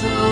show.